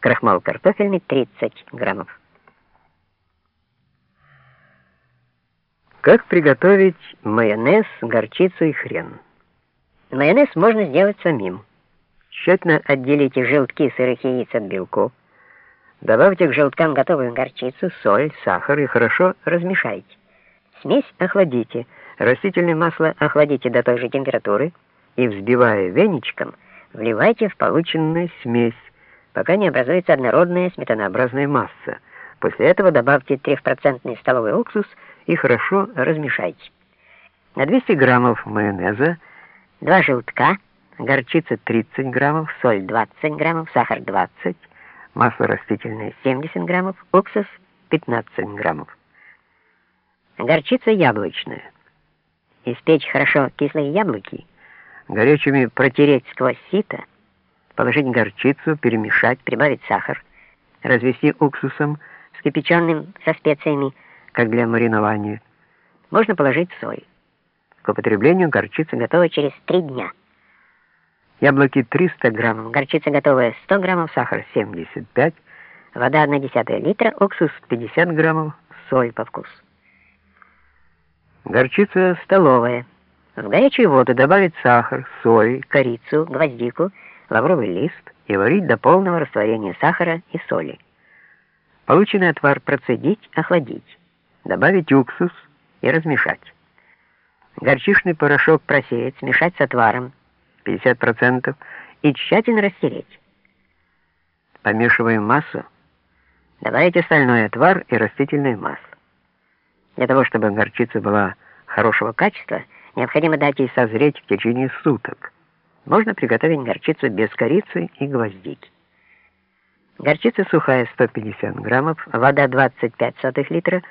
крахмал картофельный 30 граммов. Как приготовить майонез, горчицу и хрен? Майонез можно сделать самим. Тщательно отделите желтки сырых яиц от белков. Добавьте к желткам готовую горчицу, соль, сахар и хорошо размешайте. Смесь охладите. Растительное масло охладите до той же температуры и, взбивая веничком, вливайте в полученную смесь, пока не образуется однородная сметанообразная масса. После этого добавьте 3% столовый уксус и хорошо размешайте. На 200 граммов майонеза 2 желтка, горчица 30 граммов, соль 20 граммов, сахар 20 масло растительное 70 граммов, уксус 15 граммов. Горчица яблочная. Испечь хорошо кислые яблоки, горячими протереть сквозь сито, положить горчицу, перемешать, прибавить сахар, развести уксусом, вскипяченным со специями, как для маринования. Можно положить соль. К употреблению горчица готова через 3 дня. Яблоки 300 граммов, горчица готовая 100 граммов, сахар 75, вода 1 десятая литра, уксус 50 граммов, соль по вкусу. Горчица столовая. В горячую воду добавить сахар, соль, корицу, гвоздику, лавровый лист и варить до полного растворения сахара и соли. Полученный отвар процедить, охладить, добавить уксус и размешать. Горчичный порошок просеять, смешать с отваром, 50% и тщательно растереть. Помешиваем массу, добавить остальной отвар и растительное масло. Для того, чтобы горчица была хорошего качества, необходимо дать ей созреть в течение суток. Можно приготовить горчицу без корицы и гвоздики. Горчица сухая 150 граммов, вода 25 сотых литра,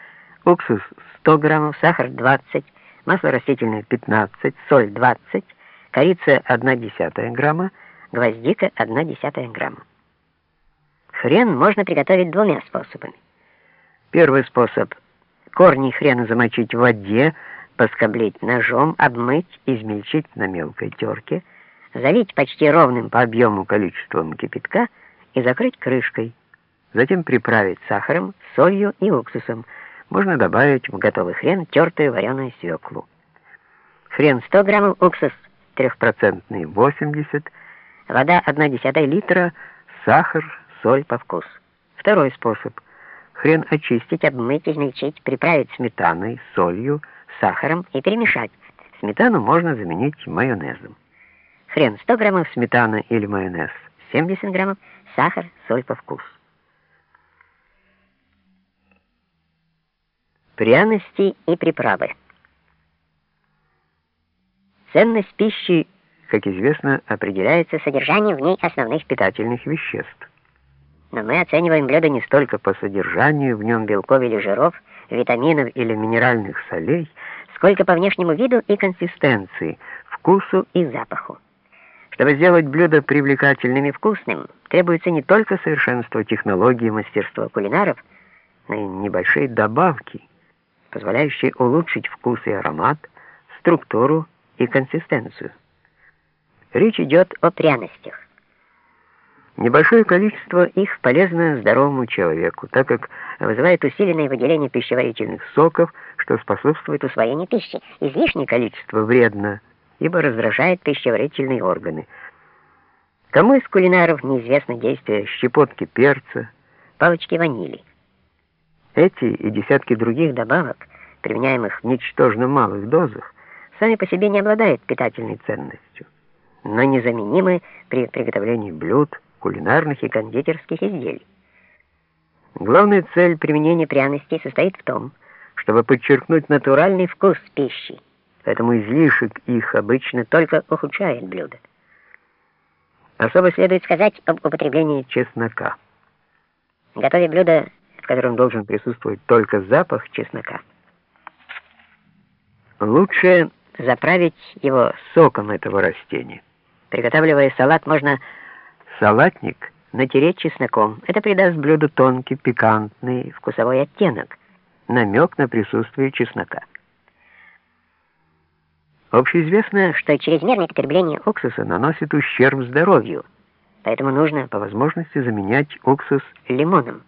уксус 100 граммов, сахар 20, масло растительное 15, соль 20, корица 1 десятая грамма, гвоздика 1 десятая грамма. Хрен можно приготовить двумя способами. Первый способ – корни хрена замочить в воде, поскоблить ножом, обмыть, измельчить на мелкой терке, залить почти ровным по объему количеством кипятка и закрыть крышкой. Затем приправить сахаром, солью и уксусом. Можно добавить в готовый хрен тертую вареную свеклу. Хрен 100 граммов, уксус трехпроцентный 80, вода 1 десятая литра, сахар, соль по вкусу. Второй способ. Хрен очистить, обмыть, измельчить, приправить сметаной, солью, сахаром и перемешать. Сметану можно заменить майонезом. Хрен 100 граммов, сметана или майонез 70 граммов, сахар, соль по вкусу. Пряности и приправы. Ценность пищи, как известно, определяется содержанием в ней основных питательных веществ. Но мы оцениваем блюдо не столько по содержанию в нем белков или жиров, витаминов или минеральных солей, сколько по внешнему виду и консистенции, вкусу и запаху. Чтобы сделать блюдо привлекательным и вкусным, требуется не только совершенство технологии и мастерство кулинаров, но и небольшие добавки, позволяющие улучшить вкус и аромат, структуру и консистенцию. Речь идет о пряностях. Небольшое количество их полезно здоровому человеку, так как вызывает усиленное выделение пищеварительных соков, что способствует усвоению пищи. Излишнее количество вредно, ибо раздражает пищеварительные органы. Кому из кулинаров неизвестно действие щепотки перца, палочки ванили? Эти и десятки других добавок, применяемых в ничтожно малых дозах, сами по себе не обладают питательной ценностью, но незаменимы при приготовлении блюд, кулинарных и кондитерских изделий. Главная цель применения пряностей состоит в том, чтобы подчеркнуть натуральный вкус пищи, поэтому излишек их обычно только ухудшает блюдо. Особо следует сказать об употреблении чеснока. Готовя блюдо, в котором должен присутствовать только запах чеснока, лучше заправить его соком этого растения. Приготавливая салат, можно салатник натереть чесноком. Это придаст блюду тонкий, пикантный вкусовой оттенок, намек на присутствие чеснока. Общеизвестно, что чрезмерное потребление уксуса наносит ущерб здоровью, Поэтому нужно по возможности заменять уксус лимоном.